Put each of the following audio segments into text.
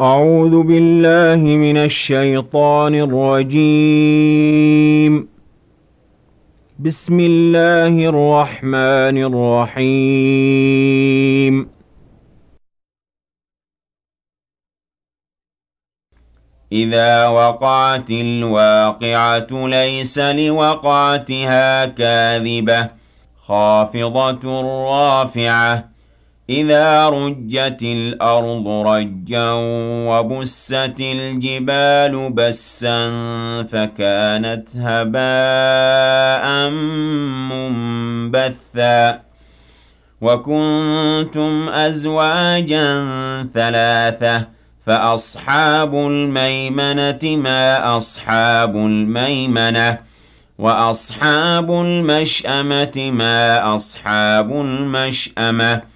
أعوذ بالله من الشيطان الرجيم. بسم الله الرحمن الرحيم. إذا وقعت الواقعة ليس لوقعتها كاذبة خافضة رافعة. إذا رجت الأرض رجا وبست الجبال بسا فكانت هباء منبثا وكنتم أزواجا ثلاثة فأصحاب الميمنة ما أصحاب الميمنة وأصحاب المشأمة ما أصحاب المشأمة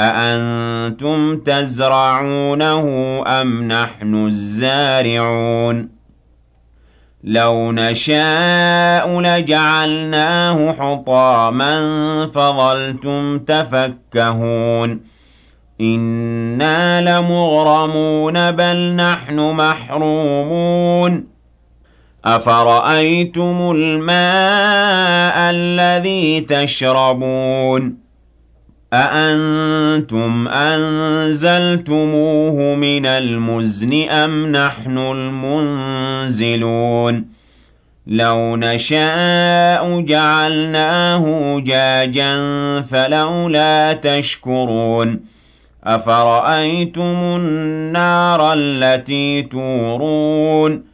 أأنتم تزرعونه أم نحن الزارعون؟ لو نشاء لجعلناه حطاما فظلتم تفكهون. إنا لمغرمون بل نحن محرومون. أفرأيتم الماء الذي تشربون؟ أأنتم أنزلتموه من المزن أم نحن المنزلون؟ لو نشاء جعلناه جاجا فلولا تشكرون. أفرأيتم النار التي تورون؟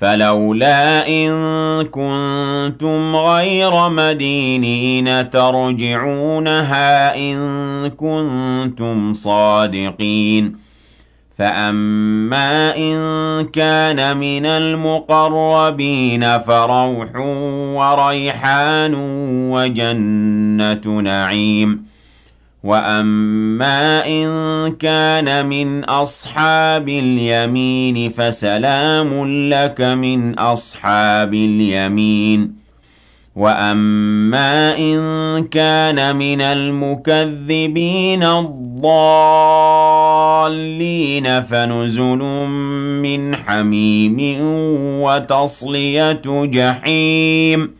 فَلَوْلَا إِن كُنتُمْ غَيْرَ مَدِينِينَ تَرْجِعُونَهَا إِن كُنتُمْ صَادِقِينَ. فَأَمَّا إِن كَانَ مِنَ الْمُقَرَّبِينَ فَرَوْحٌ وَرَيْحَانٌ وَجَنَّةُ نَعِيمٍ. وَأَمَّا إِن كَانَ مِنْ أَصْحَابِ الْيَمِينِ فَسَلَامٌ لَّكَ مِنْ أَصْحَابِ الْيَمِينِ وَأَمَّا إِن كَانَ مِنَ الْمُكَذِّبِينَ الضَّالِّينَ فَنُزُلٌ مِّنْ حَمِيمٍ وَتَصْلِيَةُ جَحِيمٍ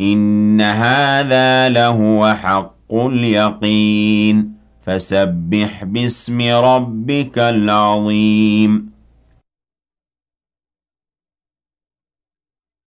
إِنَّ هَٰذَا لَهُوَ حَقُّ قُلْ يَقِينٌ فَسَبِّحْ بِاسْمِ رَبِّكَ الْعَظِيمِ.